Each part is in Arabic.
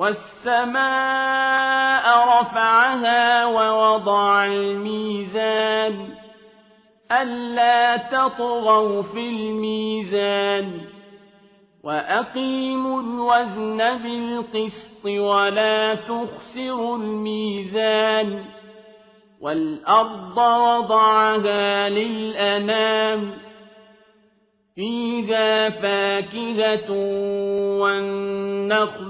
والسماء رفعها ووضع الميزان ألا تطغوا في الميزان وأقيموا الوزن بالقسط ولا تخسروا الميزان والأرض وضعها للأنام فيها فاكهة والنخل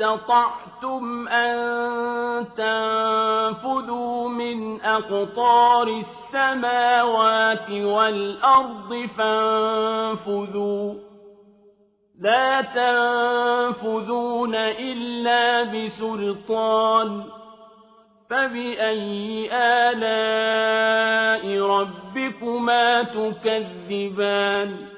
استطعتم أن تنفذوا من أقطار السماوات والأرض فانفذوا. لا تنفذون إلا بسلطان. فبأي آلاء ربكما تكذبان؟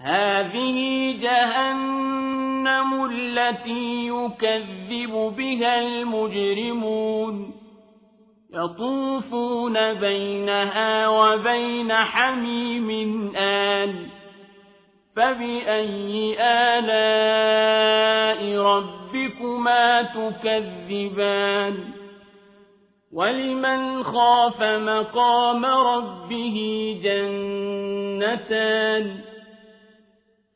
هذه جهنم التي يكذب بها المجرمون. يطوفون بينها وبين حميم آن فبأي آلاء ربكما تكذبان؟ ولمن خاف مقام ربه جنتان؟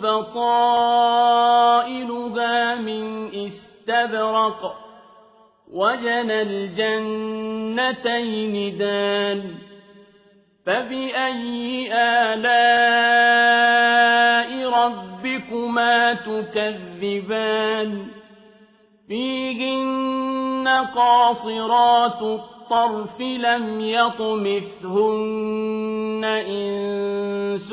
بطائلها من استبرق وجنى الجنتين دان فبأي آلاء ربكما تكذبان؟ فيهن قاصرات الطرف لم يطمثهن إنس